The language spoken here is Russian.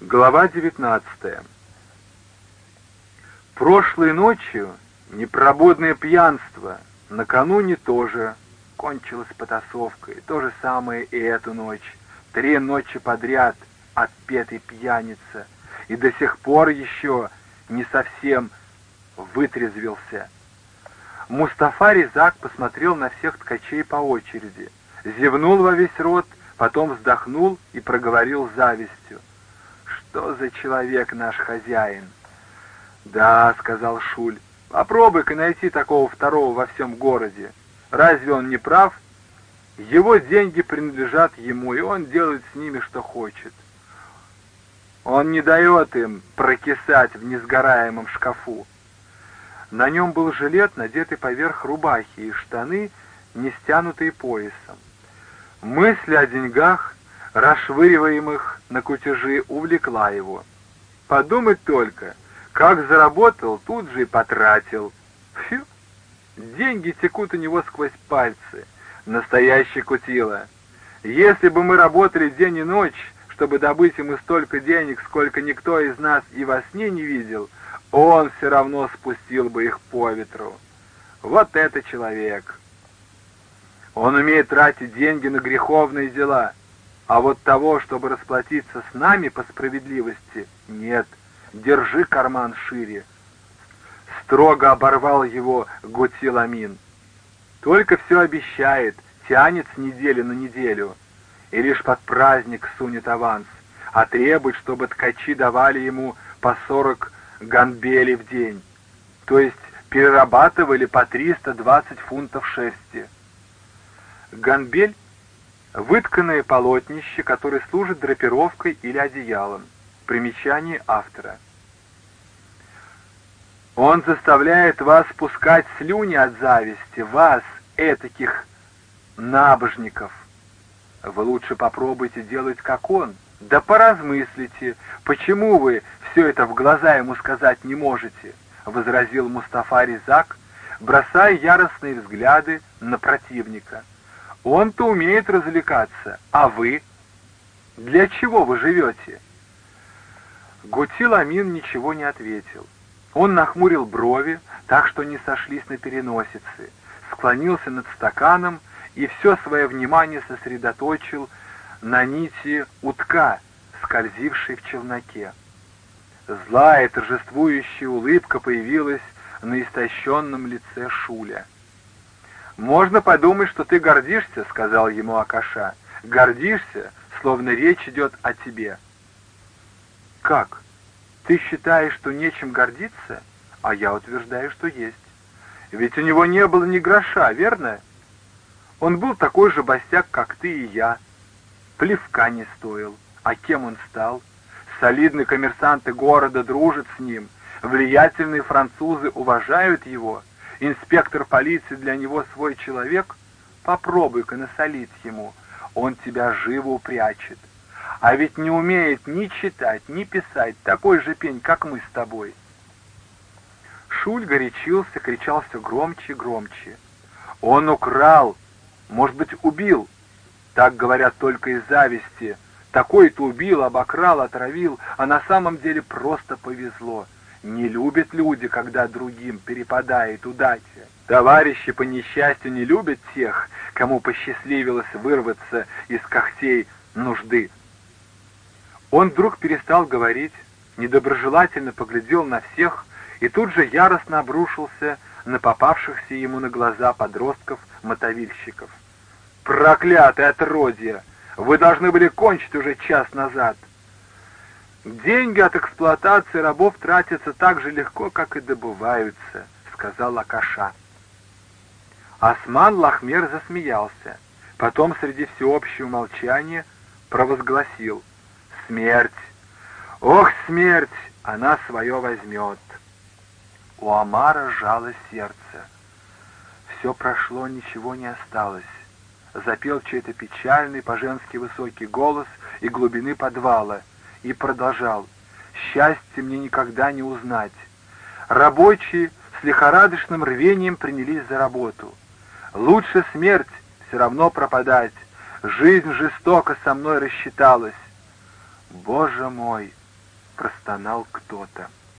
Глава 19 Прошлой ночью непробудное пьянство, накануне тоже кончилось потасовкой, то же самое и эту ночь. Три ночи подряд отпетый пьяница, и до сих пор еще не совсем вытрезвился. Мустафа Резак посмотрел на всех ткачей по очереди, зевнул во весь рот, потом вздохнул и проговорил завистью. «Что за человек наш хозяин?» «Да», — сказал Шуль, — «попробуй-ка найти такого второго во всем городе. Разве он не прав? Его деньги принадлежат ему, и он делает с ними, что хочет. Он не дает им прокисать в несгораемом шкафу. На нем был жилет, надетый поверх рубахи, и штаны, не стянутые поясом. Мысль о деньгах, расшвыриваемых на кутежи, увлекла его. Подумать только, как заработал, тут же и потратил. Фью! Деньги текут у него сквозь пальцы. Настоящий кутила. Если бы мы работали день и ночь, чтобы добыть ему столько денег, сколько никто из нас и во сне не видел, он все равно спустил бы их по ветру. Вот это человек! Он умеет тратить деньги на греховные дела, а вот того, чтобы расплатиться с нами по справедливости, нет. Держи карман шире. Строго оборвал его Гутиламин. Только все обещает, тянет с недели на неделю, и лишь под праздник сунет аванс, а требует, чтобы ткачи давали ему по сорок ганбели в день, то есть перерабатывали по 320 фунтов шерсти. Ганбель — вытканное полотнище, которое служит драпировкой или одеялом. Примечание автора. Он заставляет вас пускать слюни от зависти, вас, этаких набожников. Вы лучше попробуйте делать, как он, да поразмыслите, почему вы все это в глаза ему сказать не можете, возразил Мустафа Резак, бросая яростные взгляды на противника. Он-то умеет развлекаться, а вы? Для чего вы живете? Гутил Амин ничего не ответил. Он нахмурил брови, так что не сошлись на переносице, склонился над стаканом и все свое внимание сосредоточил на нити утка, скользившей в челноке. Злая торжествующая улыбка появилась на истощенном лице Шуля. «Можно подумать, что ты гордишься», — сказал ему Акаша. «Гордишься, словно речь идет о тебе». «Как? Ты считаешь, что нечем гордиться? А я утверждаю, что есть. Ведь у него не было ни гроша, верно? Он был такой же бостяк, как ты и я, плевка не стоил. А кем он стал? Солидные коммерсанты города дружат с ним, влиятельные французы уважают его, инспектор полиции для него свой человек, попробуй-ка насолить ему, он тебя живо упрячет. А ведь не умеет ни читать, ни писать, такой же пень, как мы с тобой. Шуль горячился, кричал все громче и громче. Он украл, может быть, убил, так говорят только из зависти. Такой-то убил, обокрал, отравил, а на самом деле просто повезло. Не любят люди, когда другим перепадает удача. Товарищи по несчастью не любят тех, кому посчастливилось вырваться из когтей нужды. Он вдруг перестал говорить, недоброжелательно поглядел на всех и тут же яростно обрушился на попавшихся ему на глаза подростков-мотовильщиков. Проклятое отродье! Вы должны были кончить уже час назад. Деньги от эксплуатации рабов тратятся так же легко, как и добываются, сказал Акаша. Осман Лахмер засмеялся. Потом среди всеобщего молчания провозгласил «Смерть! Ох, смерть! Она свое возьмет!» У Амара сжало сердце. Все прошло, ничего не осталось запел чей-то печальный, по-женски высокий голос и глубины подвала, и продолжал «Счастье мне никогда не узнать». Рабочие с лихорадочным рвением принялись за работу. «Лучше смерть, все равно пропадать. Жизнь жестоко со мной рассчиталась». «Боже мой!» простонал кто-то.